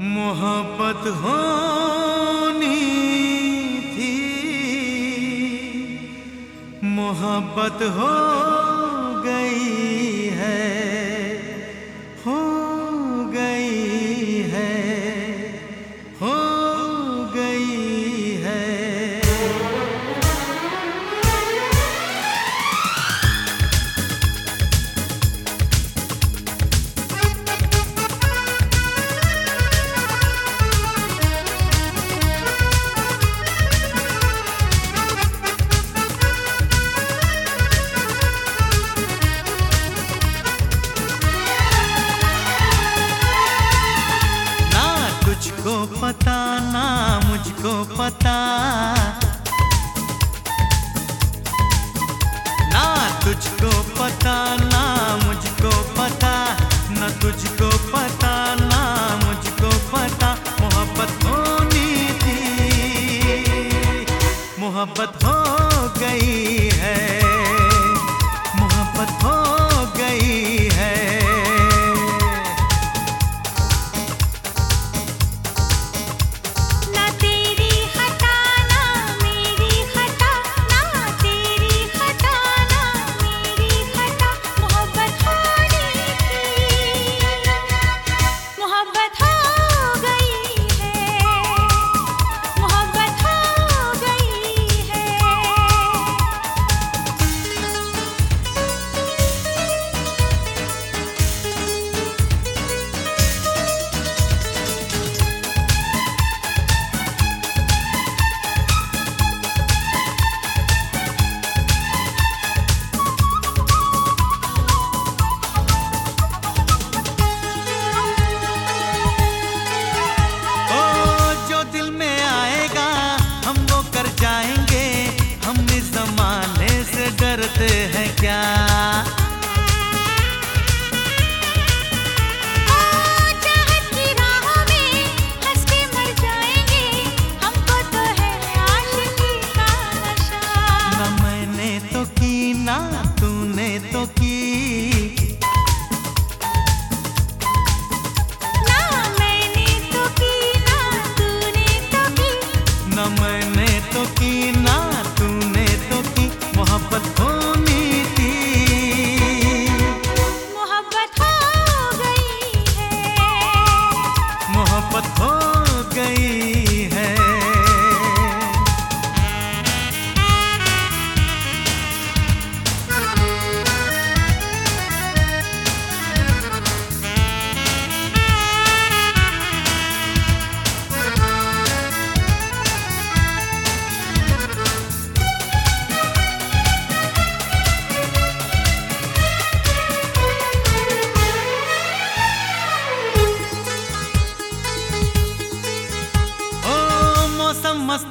मोहब्बत होनी थी। मोहब्बत हो गई है। को पता। ना तुझको पता, ना मुझको पता। ना तुझको पता, ना मुझको पता। मोहब्बत होनी थी, मोहब्बत हो